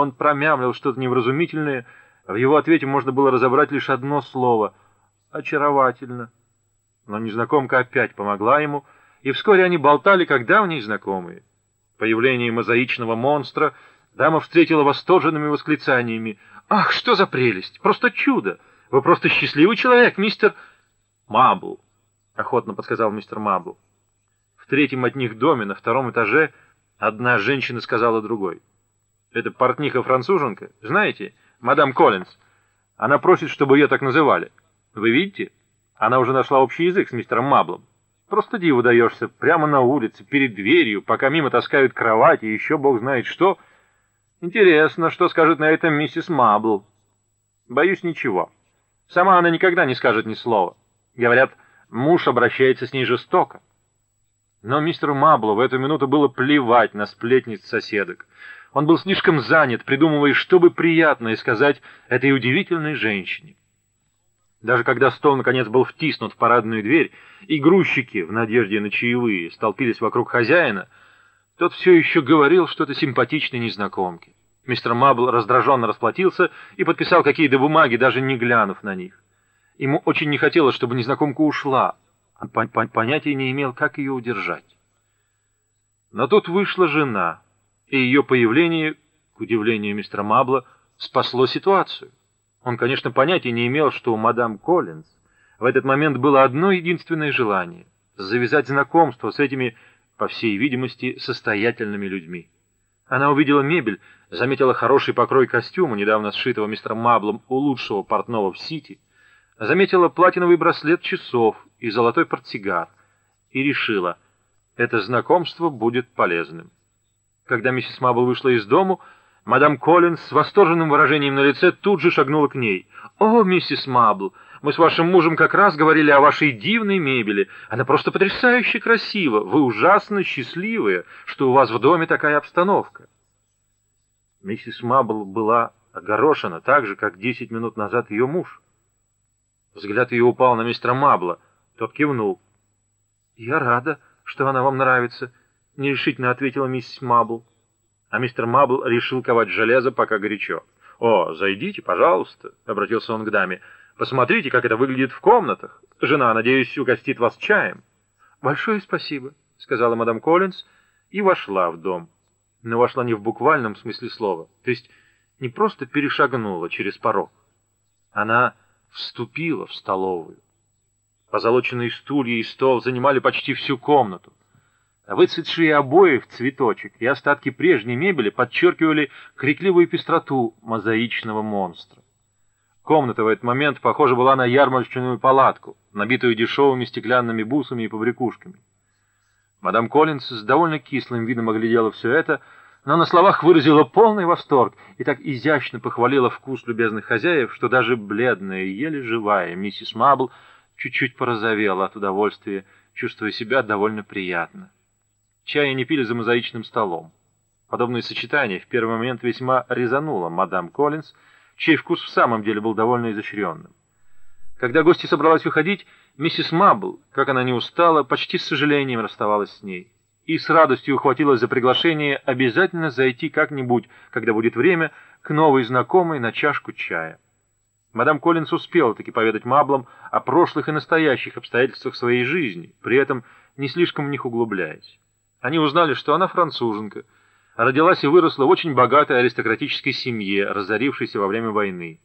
Он промямлил что-то невразумительное, в его ответе можно было разобрать лишь одно слово — «очаровательно». Но незнакомка опять помогла ему, и вскоре они болтали, как давние знакомые. Появление мозаичного монстра дама встретила восторженными восклицаниями. «Ах, что за прелесть! Просто чудо! Вы просто счастливый человек, мистер...» «Мабл», — охотно подсказал мистер Мабл. В третьем от них доме, на втором этаже, одна женщина сказала другой. «Это портниха-француженка, знаете, мадам Коллинз. Она просит, чтобы ее так называли. Вы видите? Она уже нашла общий язык с мистером Маблом. Просто диву даешься, прямо на улице, перед дверью, пока мимо таскают кровати и еще бог знает что. Интересно, что скажет на это миссис Мабл. Боюсь, ничего. Сама она никогда не скажет ни слова. Говорят, муж обращается с ней жестоко. Но мистеру Маблу в эту минуту было плевать на сплетниц соседок. Он был слишком занят, придумывая, что бы приятное сказать этой удивительной женщине. Даже когда стол наконец был втиснут в парадную дверь, и грузчики, в надежде на чаевые, столпились вокруг хозяина, тот все еще говорил что-то симпатичной незнакомке. Мистер Мабл раздраженно расплатился и подписал какие-то бумаги, даже не глянув на них. Ему очень не хотелось, чтобы незнакомка ушла. Он понятия не имел, как ее удержать. Но тут вышла жена, и ее появление, к удивлению мистера Мабла, спасло ситуацию. Он, конечно, понятия не имел, что у мадам Коллинз в этот момент было одно единственное желание — завязать знакомство с этими, по всей видимости, состоятельными людьми. Она увидела мебель, заметила хороший покрой костюма, недавно сшитого мистером Маблом у лучшего портного в Сити, заметила платиновый браслет часов и золотой портсигар и решила, это знакомство будет полезным. Когда миссис Мабл вышла из дому, Мадам Коллинс с восторженным выражением на лице тут же шагнула к ней. «О, миссис Мабл, мы с вашим мужем как раз говорили о вашей дивной мебели. Она просто потрясающе красива. Вы ужасно счастливые, что у вас в доме такая обстановка». Миссис Мабл была огорошена так же, как десять минут назад ее муж. Взгляд ее упал на мистера Мабла. Тот кивнул. «Я рада, что она вам нравится», — нерешительно ответила миссис Мабл а мистер Мабл решил ковать железо, пока горячо. «О, зайдите, пожалуйста», — обратился он к даме. «Посмотрите, как это выглядит в комнатах. Жена, надеюсь, угостит вас чаем». «Большое спасибо», — сказала мадам Коллинз и вошла в дом. Но вошла не в буквальном смысле слова, то есть не просто перешагнула через порог. Она вступила в столовую. Позолоченные стулья и стол занимали почти всю комнату. Выцветшие обои в цветочек и остатки прежней мебели подчеркивали крикливую пестроту мозаичного монстра. Комната в этот момент похожа была на ярмарочную палатку, набитую дешевыми стеклянными бусами и побрякушками. Мадам Коллинс с довольно кислым видом оглядела все это, но на словах выразила полный восторг и так изящно похвалила вкус любезных хозяев, что даже бледная еле живая миссис Мабл чуть-чуть порозовела от удовольствия, чувствуя себя довольно приятно. Чая не пили за мозаичным столом. Подобное сочетание в первый момент весьма резануло мадам Коллинз, чей вкус в самом деле был довольно изощренным. Когда гости собралась уходить, миссис Мабл, как она не устала, почти с сожалением расставалась с ней и с радостью ухватилась за приглашение обязательно зайти как-нибудь, когда будет время, к новой знакомой на чашку чая. Мадам Коллинс успела таки поведать Маблам о прошлых и настоящих обстоятельствах своей жизни, при этом не слишком в них углубляясь. Они узнали, что она француженка, родилась и выросла в очень богатой аристократической семье, разорившейся во время войны.